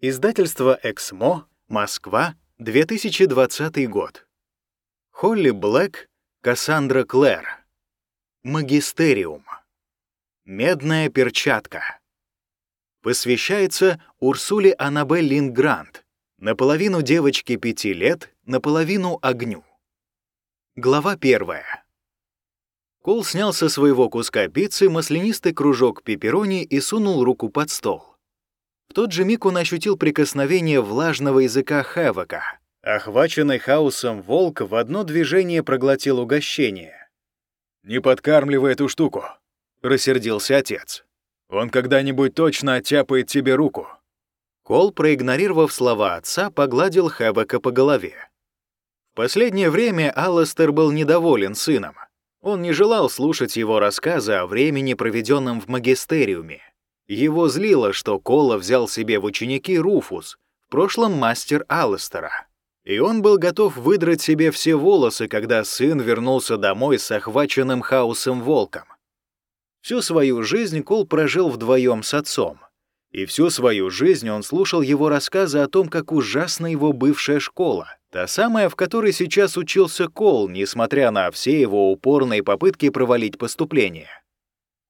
Издательство «Эксмо», Москва, 2020 год. Холли Блэк, Кассандра Клэр. Магистериум. Медная перчатка. Посвящается Урсуле Аннабель Лингрант, наполовину девочке пяти лет, наполовину огню. Глава первая. Кол снял со своего куска пиццы маслянистый кружок пепперони и сунул руку под стол. В тот же миг он ощутил прикосновение влажного языка Хэвока. Охваченный хаосом волк в одно движение проглотил угощение. «Не подкармливай эту штуку», — рассердился отец. «Он когда-нибудь точно оттяпает тебе руку». Кол, проигнорировав слова отца, погладил Хэвока по голове. В последнее время Алластер был недоволен сыном. Он не желал слушать его рассказы о времени, проведенном в магистериуме. Его злило, что Кола взял себе в ученики Руфус, в прошлом мастер Алластера. И он был готов выдрать себе все волосы, когда сын вернулся домой с охваченным хаосом волком. Всю свою жизнь Кол прожил вдвоем с отцом. И всю свою жизнь он слушал его рассказы о том, как ужасна его бывшая школа, та самая, в которой сейчас учился Кол, несмотря на все его упорные попытки провалить поступление.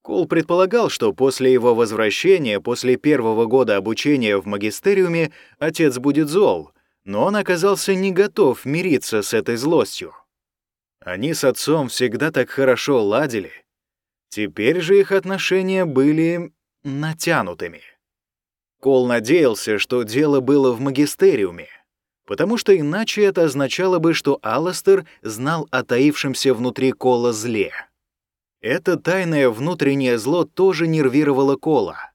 Кол предполагал, что после его возвращения, после первого года обучения в магистериуме, отец будет зол, но он оказался не готов мириться с этой злостью. Они с отцом всегда так хорошо ладили. Теперь же их отношения были натянутыми. Кол надеялся, что дело было в магистериуме, потому что иначе это означало бы, что Алластер знал о таившемся внутри Кола зле. Это тайное внутреннее зло тоже нервировало Кола.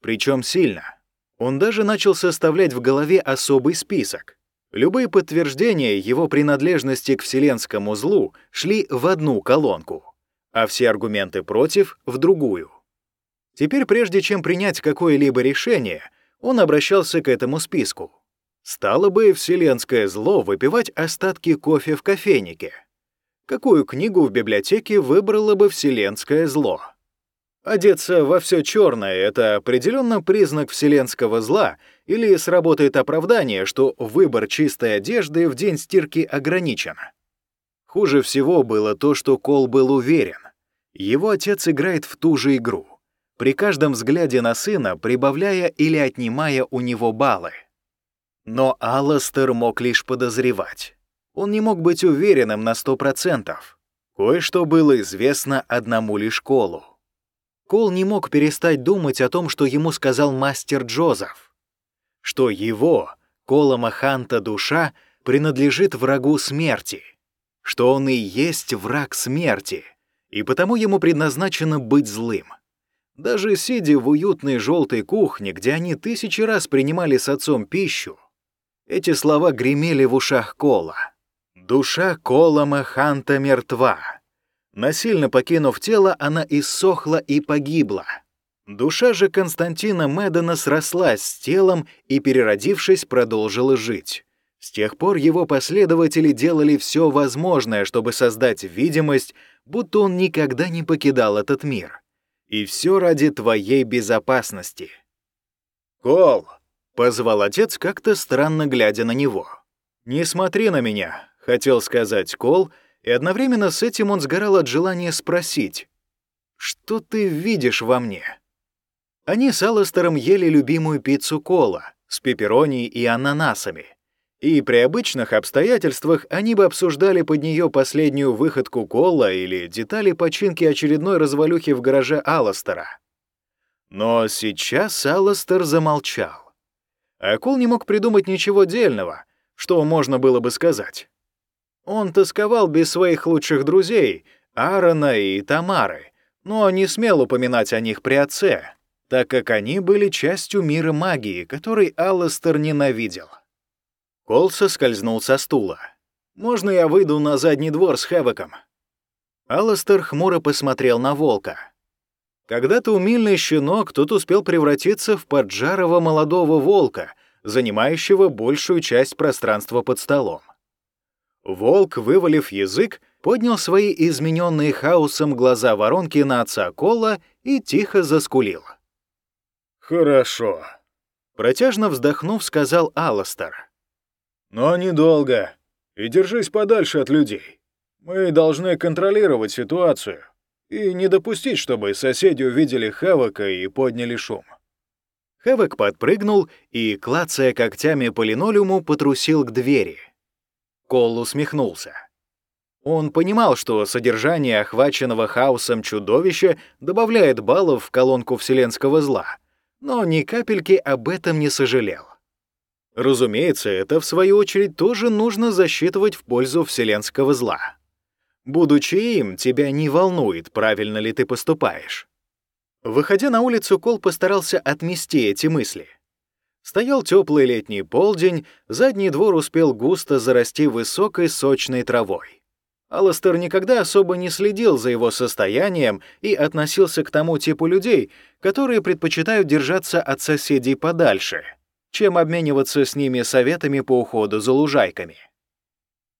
Причем сильно. Он даже начал составлять в голове особый список. Любые подтверждения его принадлежности к вселенскому злу шли в одну колонку, а все аргументы против — в другую. Теперь, прежде чем принять какое-либо решение, он обращался к этому списку. Стало бы вселенское зло выпивать остатки кофе в кофейнике — какую книгу в библиотеке выбрало бы вселенское зло. Одеться во все черное — это определенно признак вселенского зла или сработает оправдание, что выбор чистой одежды в день стирки ограничен. Хуже всего было то, что Кол был уверен. Его отец играет в ту же игру, при каждом взгляде на сына прибавляя или отнимая у него баллы. Но Алластер мог лишь подозревать. Он не мог быть уверенным на сто процентов. Кое-что было известно одному лишь Колу. Кол не мог перестать думать о том, что ему сказал мастер Джозеф. Что его, Кола Маханта душа, принадлежит врагу смерти. Что он и есть враг смерти, и потому ему предназначено быть злым. Даже сидя в уютной желтой кухне, где они тысячи раз принимали с отцом пищу, эти слова гремели в ушах Кола. Душа Колома Ханта мертва. Насильно покинув тело, она иссохла и погибла. Душа же Константина Медона срослась с телом и, переродившись, продолжила жить. С тех пор его последователи делали все возможное, чтобы создать видимость, будто он никогда не покидал этот мир. И все ради твоей безопасности. «Кол!» — позвал отец, как-то странно глядя на него. «Не смотри на меня, Хотел сказать Кол, и одновременно с этим он сгорал от желания спросить, «Что ты видишь во мне?» Они с Алластером ели любимую пиццу Кола с пепперони и ананасами. И при обычных обстоятельствах они бы обсуждали под нее последнюю выходку Кола или детали починки очередной развалюхи в гараже Алластера. Но сейчас Алластер замолчал. А Кол не мог придумать ничего дельного, что можно было бы сказать. Он тосковал без своих лучших друзей, Аарона и Тамары, но не смел упоминать о них при отце, так как они были частью мира магии, который Алластер ненавидел. Кол соскользнул со стула. «Можно я выйду на задний двор с Хэвоком?» Алластер хмуро посмотрел на волка. Когда-то умильный щенок тут успел превратиться в поджарого молодого волка, занимающего большую часть пространства под столом. Волк, вывалив язык, поднял свои измененные хаосом глаза воронки на отца Кола и тихо заскулил. «Хорошо», — Протяжно вздохнув, сказал Алластер. «Но недолго. И держись подальше от людей. Мы должны контролировать ситуацию и не допустить, чтобы соседи увидели Хавака и подняли шум». Хэвок подпрыгнул и, клацая когтями по линолеуму, потрусил к двери. Кол усмехнулся. Он понимал, что содержание охваченного хаосом чудовища добавляет баллов в колонку вселенского зла, но ни капельки об этом не сожалел. Разумеется, это, в свою очередь, тоже нужно засчитывать в пользу вселенского зла. Будучи им, тебя не волнует, правильно ли ты поступаешь. Выходя на улицу, Кол постарался отмести эти мысли. Стоял теплый летний полдень, задний двор успел густо зарасти высокой сочной травой. Алластер никогда особо не следил за его состоянием и относился к тому типу людей, которые предпочитают держаться от соседей подальше, чем обмениваться с ними советами по уходу за лужайками.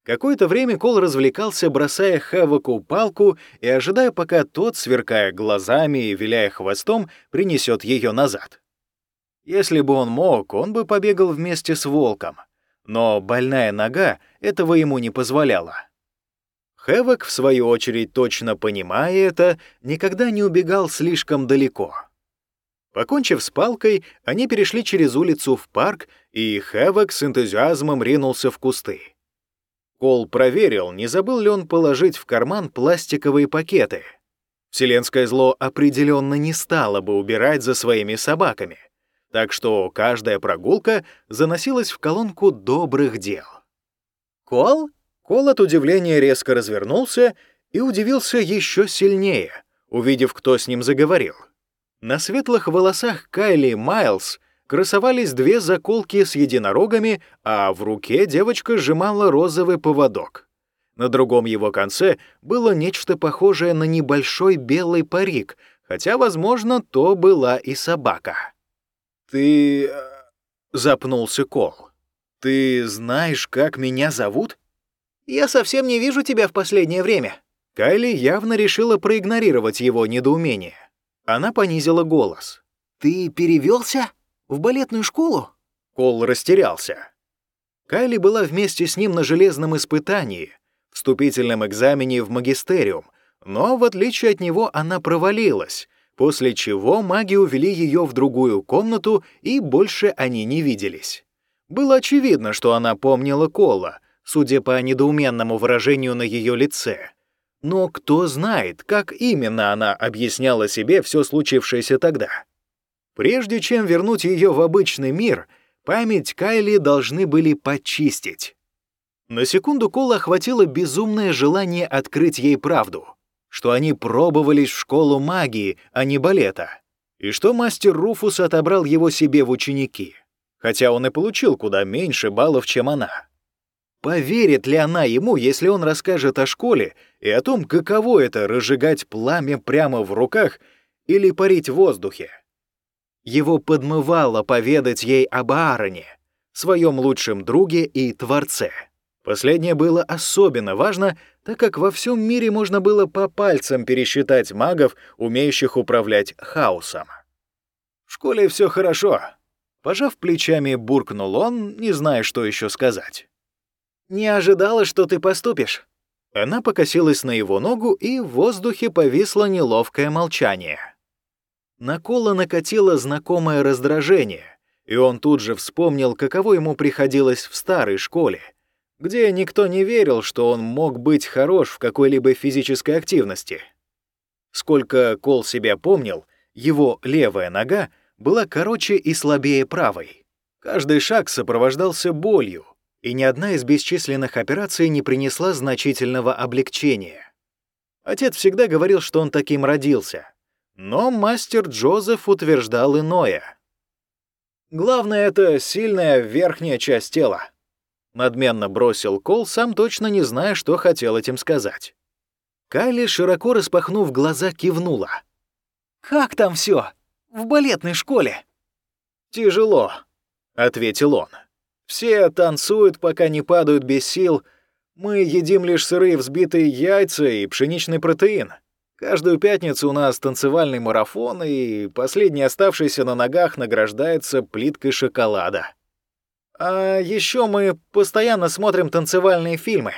Какое-то время Кол развлекался, бросая Хэвоку палку и ожидая, пока тот, сверкая глазами и виляя хвостом, принесет ее назад. Если бы он мог, он бы побегал вместе с волком, но больная нога этого ему не позволяла. Хэвок, в свою очередь, точно понимая это, никогда не убегал слишком далеко. Покончив с палкой, они перешли через улицу в парк, и Хэвок с энтузиазмом ринулся в кусты. Кол проверил, не забыл ли он положить в карман пластиковые пакеты. Вселенское зло определенно не стало бы убирать за своими собаками, так что каждая прогулка заносилась в колонку добрых дел. «Кол?» Кол от удивления резко развернулся и удивился еще сильнее, увидев, кто с ним заговорил. На светлых волосах Кайли Майлз красовались две заколки с единорогами, а в руке девочка сжимала розовый поводок. На другом его конце было нечто похожее на небольшой белый парик, хотя, возможно, то была и собака. «Ты...» э, — запнулся Кол. «Ты знаешь, как меня зовут?» «Я совсем не вижу тебя в последнее время». Кайли явно решила проигнорировать его недоумение. Она понизила голос. «Ты перевелся?» В балетную школу?» Кол растерялся. Кайли была вместе с ним на железном испытании, вступительном экзамене в магистериум, но, в отличие от него, она провалилась, после чего маги увели ее в другую комнату, и больше они не виделись. Было очевидно, что она помнила Кола, судя по недоуменному выражению на ее лице. Но кто знает, как именно она объясняла себе все случившееся тогда. Прежде чем вернуть ее в обычный мир, память Кайли должны были почистить. На секунду Кола охватило безумное желание открыть ей правду, что они пробовались в школу магии, а не балета, и что мастер Руфус отобрал его себе в ученики, хотя он и получил куда меньше баллов, чем она. Поверит ли она ему, если он расскажет о школе и о том, каково это — разжигать пламя прямо в руках или парить в воздухе? Его подмывало поведать ей об Аароне, своем лучшем друге и творце. Последнее было особенно важно, так как во всем мире можно было по пальцам пересчитать магов, умеющих управлять хаосом. «В школе все хорошо», — пожав плечами, буркнул он, не зная, что еще сказать. «Не ожидала, что ты поступишь». Она покосилась на его ногу, и в воздухе повисло неловкое молчание. На Кола накатило знакомое раздражение, и он тут же вспомнил, каково ему приходилось в старой школе, где никто не верил, что он мог быть хорош в какой-либо физической активности. Сколько Кол себя помнил, его левая нога была короче и слабее правой. Каждый шаг сопровождался болью, и ни одна из бесчисленных операций не принесла значительного облегчения. Отец всегда говорил, что он таким родился — но мастер Джозеф утверждал иное. «Главное — это сильная верхняя часть тела», — надменно бросил Кол, сам точно не зная, что хотел этим сказать. Кайли, широко распахнув глаза, кивнула. «Как там все? В балетной школе?» «Тяжело», — ответил он. «Все танцуют, пока не падают без сил. Мы едим лишь сырые взбитые яйца и пшеничный протеин. Каждую пятницу у нас танцевальный марафон, и последний оставшийся на ногах награждается плиткой шоколада. А еще мы постоянно смотрим танцевальные фильмы.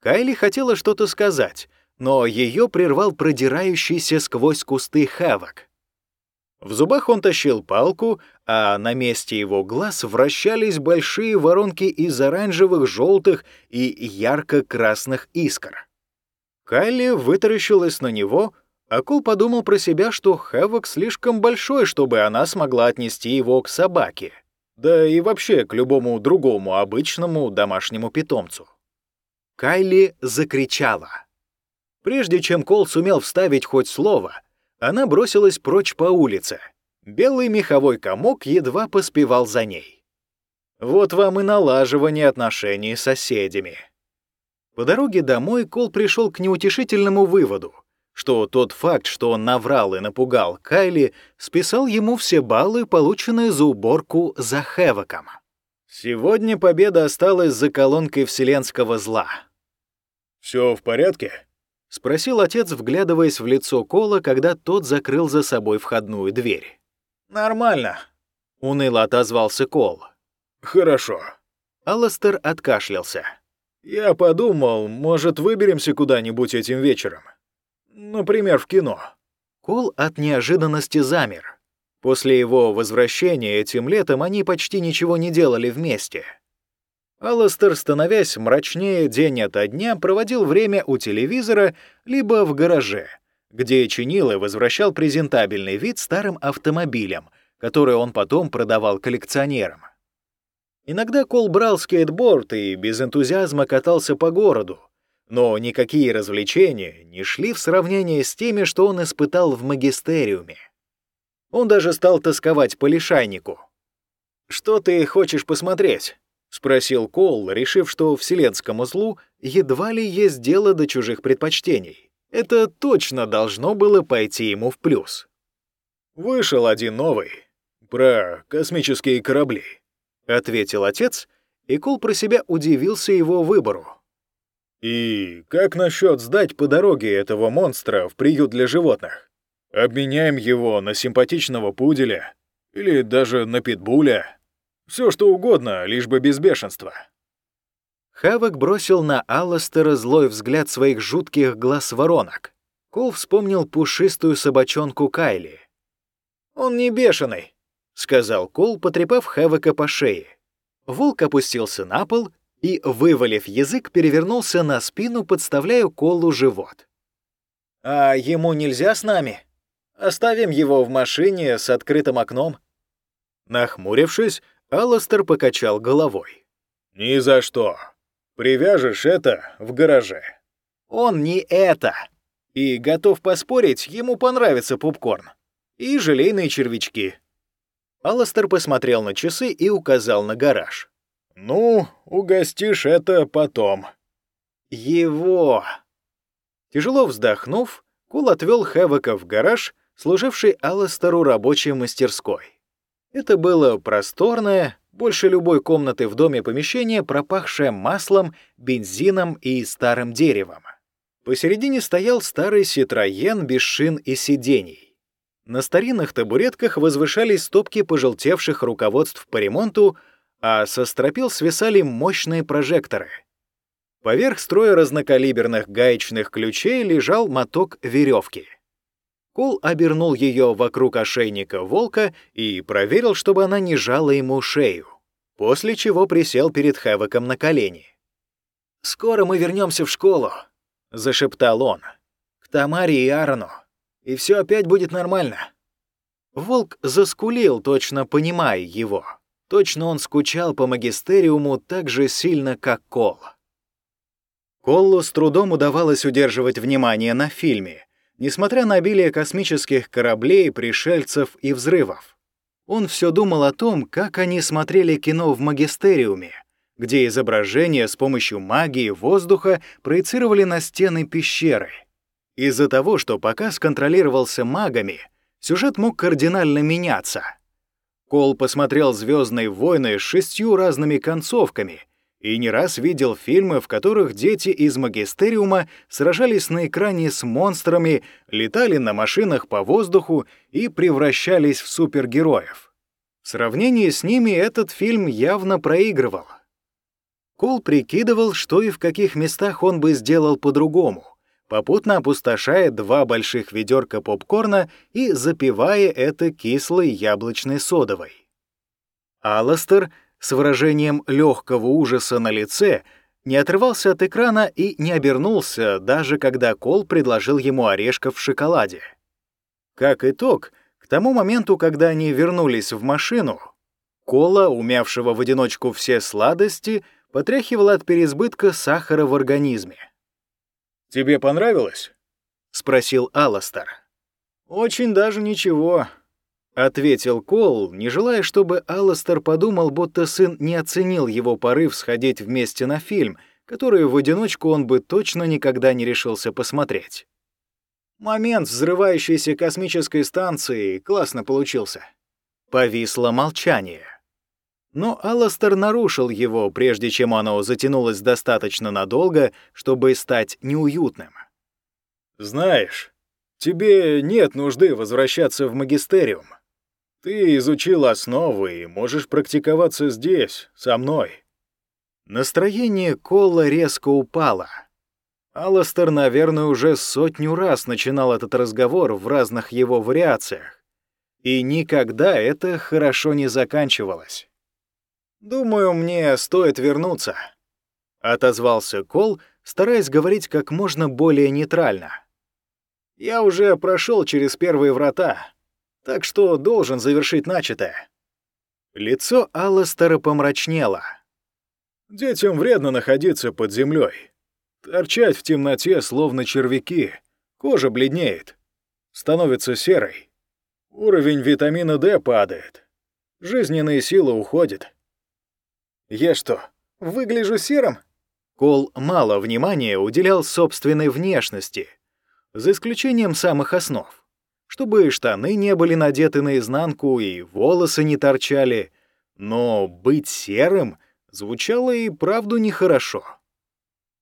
Кайли хотела что-то сказать, но ее прервал продирающийся сквозь кусты хавок. В зубах он тащил палку, а на месте его глаз вращались большие воронки из оранжевых, желтых и ярко-красных искр. Кайли вытаращилась на него, а Кул подумал про себя, что Хэвок слишком большой, чтобы она смогла отнести его к собаке. Да и вообще к любому другому обычному домашнему питомцу. Кайли закричала. Прежде чем Кол сумел вставить хоть слово, она бросилась прочь по улице. Белый меховой комок едва поспевал за ней. Вот вам и налаживание отношений с соседями. По дороге домой Кол пришел к неутешительному выводу, что тот факт, что он наврал и напугал Кайли, списал ему все баллы, полученные за уборку за Хэвоком. Сегодня победа осталась за колонкой вселенского зла. Все в порядке?» — спросил отец, вглядываясь в лицо Кола, когда тот закрыл за собой входную дверь. «Нормально», — уныло отозвался Кол. «Хорошо». Алластер откашлялся. «Я подумал, может, выберемся куда-нибудь этим вечером? Например, в кино». Кол от неожиданности замер. После его возвращения этим летом они почти ничего не делали вместе — Алластер, становясь мрачнее день ото дня, проводил время у телевизора либо в гараже, где чинил и возвращал презентабельный вид старым автомобилям, которые он потом продавал коллекционерам. Иногда Кол брал скейтборд и без энтузиазма катался по городу, но никакие развлечения не шли в сравнение с теми, что он испытал в магистериуме. Он даже стал тосковать по лишайнику. «Что ты хочешь посмотреть?» — спросил Кол, решив, что вселенскому злу едва ли есть дело до чужих предпочтений. Это точно должно было пойти ему в плюс. «Вышел один новый. Про космические корабли», — ответил отец, и Кол про себя удивился его выбору. «И как насчет сдать по дороге этого монстра в приют для животных? Обменяем его на симпатичного пуделя или даже на питбуля?» Все что угодно, лишь бы без бешенства». Хавок бросил на Алластера злой взгляд своих жутких глаз воронок. Кол вспомнил пушистую собачонку Кайли. «Он не бешеный», — сказал Кол, потрепав Хэвока по шее. Волк опустился на пол и, вывалив язык, перевернулся на спину, подставляя Колу живот. «А ему нельзя с нами? Оставим его в машине с открытым окном». Нахмурившись, Алластер покачал головой. «Ни за что. Привяжешь это в гараже». «Он не это. И готов поспорить, ему понравится попкорн. И желейные червячки». Алластер посмотрел на часы и указал на гараж. «Ну, угостишь это потом». «Его!» Тяжело вздохнув, Кул отвел Хэвока в гараж, служивший Алластеру рабочей мастерской. Это было просторное, больше любой комнаты в доме помещение, пропахшее маслом, бензином и старым деревом. Посередине стоял старый Ситроен без шин и сидений. На старинных табуретках возвышались стопки пожелтевших руководств по ремонту, а со стропил свисали мощные прожекторы. Поверх строя разнокалиберных гаечных ключей лежал моток веревки — Кул обернул ее вокруг ошейника волка и проверил, чтобы она не жала ему шею, после чего присел перед Хэвоком на колени. «Скоро мы вернемся в школу», — зашептал он, — «к Тамаре и Аарону, и все опять будет нормально». Волк заскулил, точно понимая его. Точно он скучал по магистериуму так же сильно, как Кол. Коллу с трудом удавалось удерживать внимание на фильме — несмотря на обилие космических кораблей, пришельцев и взрывов. Он все думал о том, как они смотрели кино в магистериуме, где изображения с помощью магии воздуха проецировали на стены пещеры. Из-за того, что показ контролировался магами, сюжет мог кардинально меняться. Кол посмотрел «Звездные войны» с шестью разными концовками и не раз видел фильмы, в которых дети из магистериума сражались на экране с монстрами, летали на машинах по воздуху и превращались в супергероев. В сравнении с ними этот фильм явно проигрывал. Кол прикидывал, что и в каких местах он бы сделал по-другому, попутно опустошая два больших ведерка попкорна и запивая это кислой яблочной содовой. Алластер с выражением легкого ужаса на лице не отрывался от экрана и не обернулся, даже когда Кол предложил ему орешков в шоколаде. Как итог, к тому моменту, когда они вернулись в машину, Кола, умявшего в одиночку все сладости, потряхивала от переизбытка сахара в организме. «Тебе понравилось?» — спросил Аластер. «Очень даже ничего», — ответил Кол, не желая, чтобы Алластер подумал, будто сын не оценил его порыв сходить вместе на фильм, который в одиночку он бы точно никогда не решился посмотреть. Момент взрывающейся космической станции классно получился. Повисло молчание. Но Алластер нарушил его, прежде чем оно затянулось достаточно надолго, чтобы стать неуютным. «Знаешь, тебе нет нужды возвращаться в магистериум», ты изучил основы и можешь практиковаться здесь, со мной». Настроение Колла резко упало. Алластер, наверное, уже сотню раз начинал этот разговор в разных его вариациях. И никогда это хорошо не заканчивалось. «Думаю, мне стоит вернуться», — отозвался Кол, стараясь говорить как можно более нейтрально. «Я уже прошел через первые врата так что должен завершить начатое». Лицо Алластера помрачнело. «Детям вредно находиться под землей. Торчать в темноте, словно червяки. Кожа бледнеет. Становится серой. Уровень витамина D падает. Жизненные силы уходят». «Я что, выгляжу серым?» Кол мало внимания уделял собственной внешности, за исключением самых основ чтобы штаны не были надеты наизнанку и волосы не торчали, но быть серым звучало и правду нехорошо.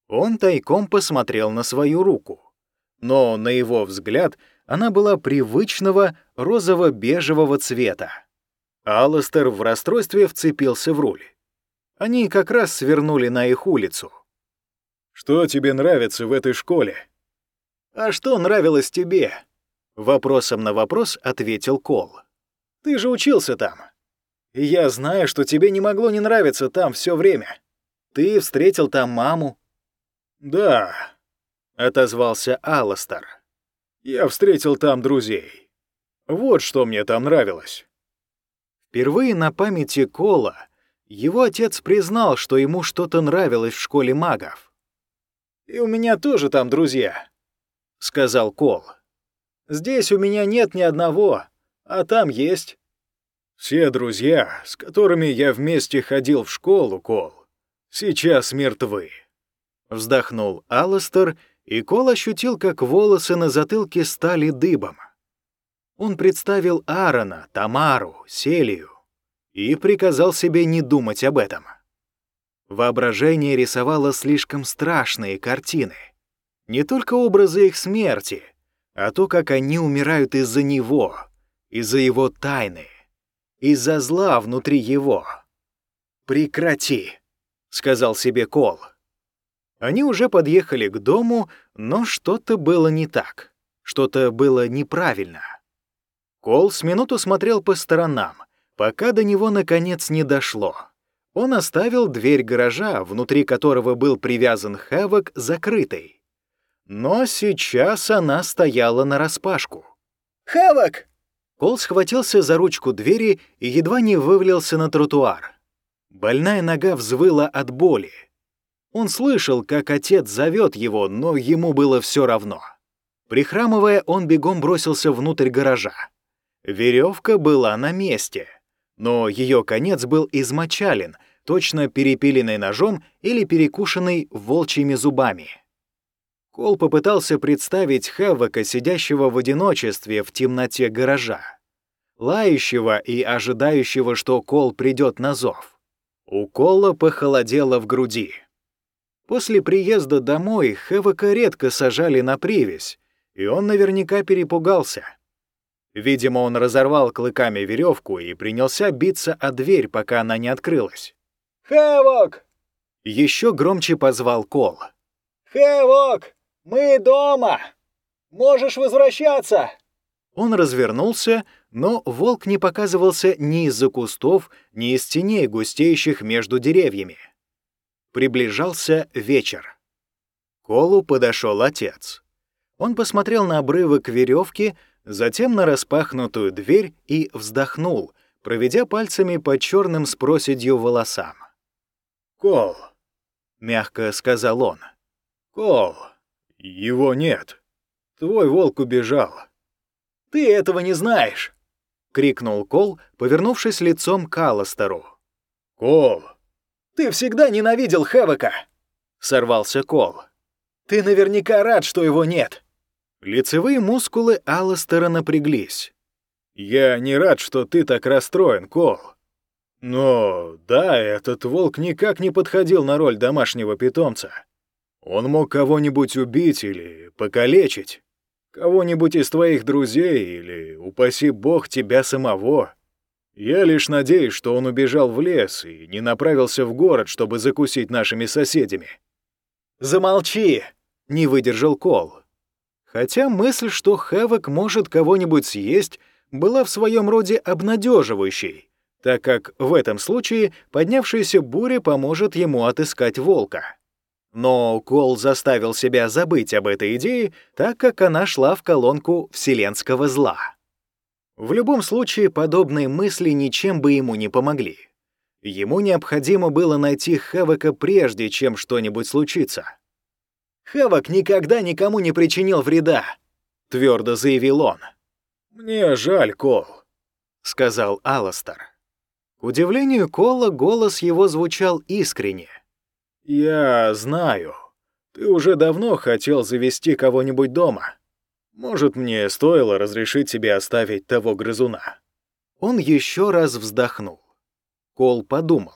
Он тайком посмотрел на свою руку, но, на его взгляд, она была привычного розово-бежевого цвета. Алластер в расстройстве вцепился в руль. Они как раз свернули на их улицу. «Что тебе нравится в этой школе?» «А что нравилось тебе?» Вопросом на вопрос ответил Кол. «Ты же учился там. И я знаю, что тебе не могло не нравиться там все время. Ты встретил там маму». «Да», — отозвался Алластер. «Я встретил там друзей. Вот что мне там нравилось». Впервые на памяти Кола его отец признал, что ему что-то нравилось в школе магов. «И у меня тоже там друзья», — сказал Кол. Здесь у меня нет ни одного, а там есть. Все друзья, с которыми я вместе ходил в школу, Кол, сейчас мертвы. Вздохнул Алластер, и Кол ощутил, как волосы на затылке стали дыбом. Он представил Аарона, Тамару, Селию и приказал себе не думать об этом. Воображение рисовало слишком страшные картины. Не только образы их смерти — а то, как они умирают из-за него, из-за его тайны, из-за зла внутри его. «Прекрати», — сказал себе Кол. Они уже подъехали к дому, но что-то было не так, что-то было неправильно. Кол с минуту смотрел по сторонам, пока до него наконец не дошло. Он оставил дверь гаража, внутри которого был привязан Хэвок, закрытой. Но сейчас она стояла нараспашку. «Хавок!» Кол схватился за ручку двери и едва не вывалился на тротуар. Больная нога взвыла от боли. Он слышал, как отец зовет его, но ему было все равно. Прихрамывая, он бегом бросился внутрь гаража. Веревка была на месте, но ее конец был измочален, точно перепиленный ножом или перекушенный волчьими зубами. Кол попытался представить Хэвока, сидящего в одиночестве в темноте гаража, лающего и ожидающего, что Кол придет на зов. У Кола похолодело в груди. После приезда домой Хэвока редко сажали на привязь, и он наверняка перепугался. Видимо, он разорвал клыками веревку и принялся биться о дверь, пока она не открылась. «Хэвок!» Еще громче позвал Кол. «Хэвок! Мы дома! Можешь возвращаться!» Он развернулся, но волк не показывался ни из-за кустов, ни из теней, густеющих между деревьями. Приближался вечер. К Колу подошел отец. Он посмотрел на обрывок веревки, затем на распахнутую дверь и вздохнул, проведя пальцами по черным с проседью волосам. «Кол», — мягко сказал он, — «Кол, его нет. Твой волк убежал». «Ты этого не знаешь!» — крикнул Кол, повернувшись лицом к Алластеру. «Кол!» «Ты всегда ненавидел Хэвока!» — сорвался Кол. «Ты наверняка рад, что его нет!» Лицевые мускулы Алластера напряглись. «Я не рад, что ты так расстроен, Кол. Но да, этот волк никак не подходил на роль домашнего питомца. Он мог кого-нибудь убить или покалечить. Кого-нибудь из твоих друзей или, упаси бог, тебя самого. Я лишь надеюсь, что он убежал в лес и не направился в город, чтобы закусить нашими соседями». «Замолчи!» — не выдержал Кол. Хотя мысль, что Хэвок может кого-нибудь съесть, была в своем роде обнадеживающей, так как в этом случае поднявшаяся буря поможет ему отыскать волка. Но Кол заставил себя забыть об этой идее, так как она шла в колонку вселенского зла. В любом случае, подобные мысли ничем бы ему не помогли. Ему необходимо было найти Хэвока прежде, чем что-нибудь случится. «Хэвок никогда никому не причинил вреда», — твердо заявил он. «Мне жаль, Кол», — сказал Аластер. К удивлению Кола голос его звучал искренне. «Я знаю. Ты уже давно хотел завести кого-нибудь дома. Может, мне стоило разрешить тебе оставить того грызуна?» Он еще раз вздохнул. Кол подумал.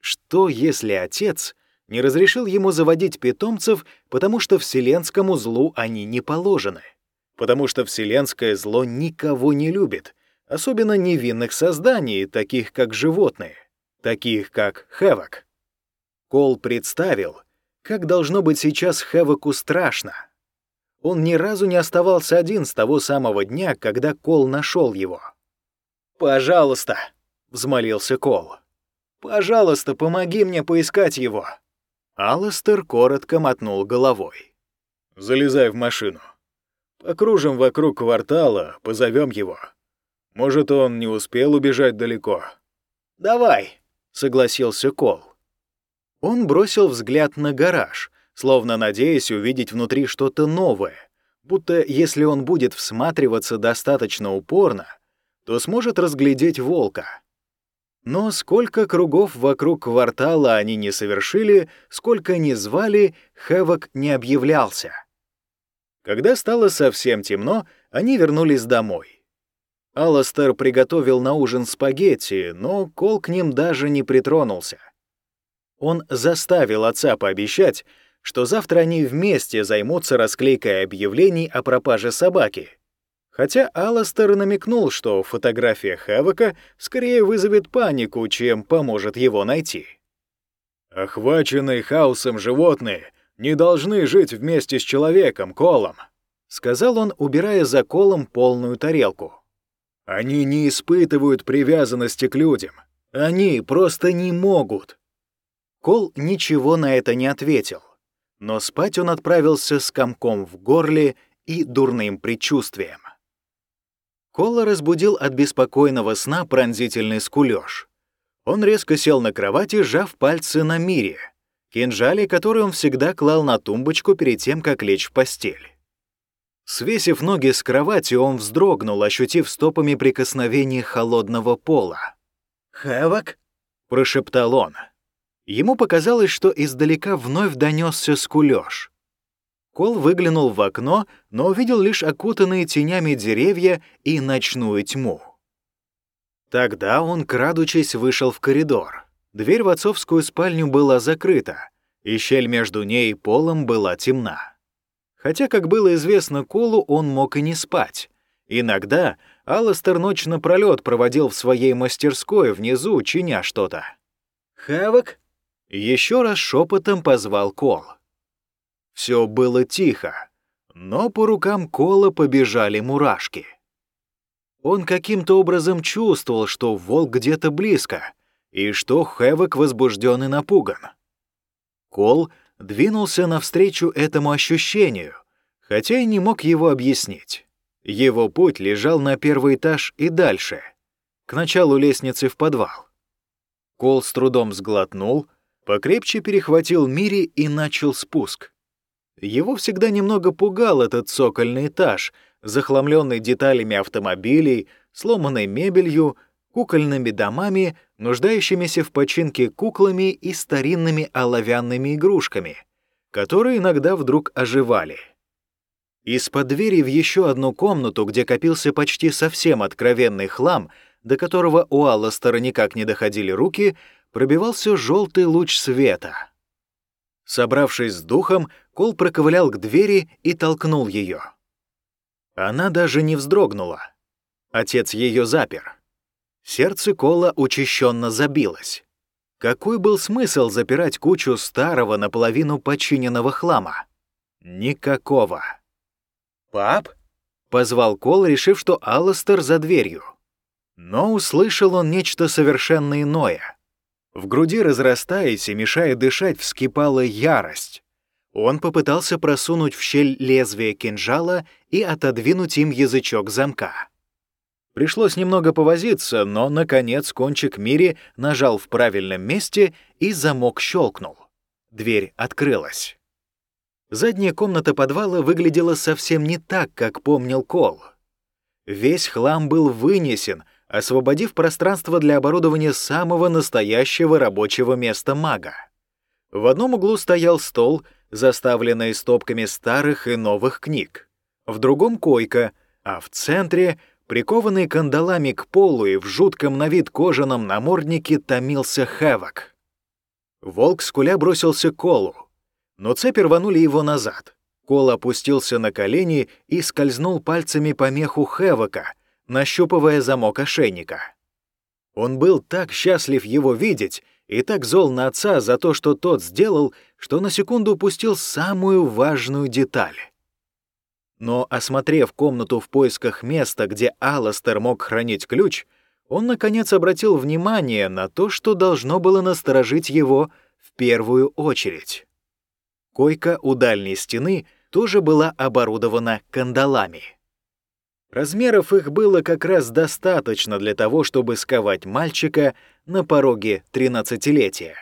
Что, если отец не разрешил ему заводить питомцев, потому что вселенскому злу они не положены? Потому что вселенское зло никого не любит, особенно невинных созданий, таких как животные, таких как Хэвок. Кол представил, как должно быть сейчас Хэвоку страшно. Он ни разу не оставался один с того самого дня, когда Кол нашел его. «Пожалуйста», — взмолился Кол. «Пожалуйста, помоги мне поискать его». Алластер коротко мотнул головой. «Залезай в машину. Покружим вокруг квартала, позовем его. Может, он не успел убежать далеко». «Давай», — согласился Кол. Он бросил взгляд на гараж, словно надеясь увидеть внутри что-то новое, будто если он будет всматриваться достаточно упорно, то сможет разглядеть волка. Но сколько кругов вокруг квартала они не совершили, сколько ни звали, Хэвок не объявлялся. Когда стало совсем темно, они вернулись домой. Алластер приготовил на ужин спагетти, но Кол к ним даже не притронулся — он заставил отца пообещать, что завтра они вместе займутся расклейкой объявлений о пропаже собаки. Хотя Алластер намекнул, что фотография Хавока скорее вызовет панику, чем поможет его найти. «Охваченные хаосом животные не должны жить вместе с человеком, Колом», — сказал он, убирая за Колом полную тарелку. «Они не испытывают привязанности к людям. Они просто не могут. Кол ничего на это не ответил, но спать он отправился с комком в горле и дурным предчувствием. Кола разбудил от беспокойного сна пронзительный скулёж. Он резко сел на кровати, сжав пальцы на мире, кинжале, который он всегда клал на тумбочку перед тем, как лечь в постель. Свесив ноги с кровати, он вздрогнул, ощутив стопами прикосновение холодного пола. «Хэвок?» — прошептал он. Ему показалось, что издалека вновь донесся скулёж. Кол выглянул в окно, но увидел лишь окутанные тенями деревья и ночную тьму. Тогда он, крадучись, вышел в коридор. Дверь в отцовскую спальню была закрыта, и щель между ней и полом была темна. Хотя, как было известно Колу, он мог и не спать. Иногда Алластер ночь напролёт проводил в своей мастерской внизу, чиня что-то. «Хэвок?» — еще раз шепотом позвал Кол. Все было тихо, но по рукам Кола побежали мурашки. Он каким-то образом чувствовал, что волк где-то близко, и что Хэвок возбужден и напуган. Кол двинулся навстречу этому ощущению, хотя и не мог его объяснить. Его путь лежал на первый этаж и дальше, к началу лестницы в подвал. Кол с трудом сглотнул, покрепче перехватил Мири и начал спуск. Его всегда немного пугал этот цокольный этаж, захламленный деталями автомобилей, сломанной мебелью, кукольными домами, нуждающимися в починке куклами и старинными оловянными игрушками, которые иногда вдруг оживали. Из-под двери в еще одну комнату, где копился почти совсем откровенный хлам, до которого у Алластера никак не доходили руки, пробивался желтый луч света. Собравшись с духом, Кол проковылял к двери и толкнул ее. Она даже не вздрогнула. Отец ее запер. Сердце Кола учащенно забилось. Какой был смысл запирать кучу старого наполовину починенного хлама? Никакого. «Пап?» — позвал Кол, решив, что Алластер за дверью. Но услышал он нечто совершенно иное. В груди, разрастаясь и мешая дышать, вскипала ярость. Он попытался просунуть в щель лезвие кинжала и отодвинуть им язычок замка. Пришлось немного повозиться, но, наконец, кончик Мири нажал в правильном месте, и замок щелкнул. Дверь открылась. Задняя комната подвала выглядела совсем не так, как помнил Кол. Весь хлам был вынесен, освободив пространство для оборудования самого настоящего рабочего места мага. В одном углу стоял стол, заставленный стопками старых и новых книг. В другом — койка, а в центре — Прикованный кандалами к полу и в жутком на вид кожаном наморднике томился Хэвок. Волк скуля бросился к Колу, но цепи рванули его назад. Кол опустился на колени и скользнул пальцами по меху Хэвока, нащупывая замок ошейника. Он был так счастлив его видеть и так зол на отца за то, что тот сделал, что на секунду упустил самую важную деталь. Но, осмотрев комнату в поисках места, где Алластер мог хранить ключ, он, наконец, обратил внимание на то, что должно было насторожить его в первую очередь. Койка у дальней стены тоже была оборудована кандалами. Размеров их было как раз достаточно для того, чтобы сковать мальчика на пороге тринадцатилетия.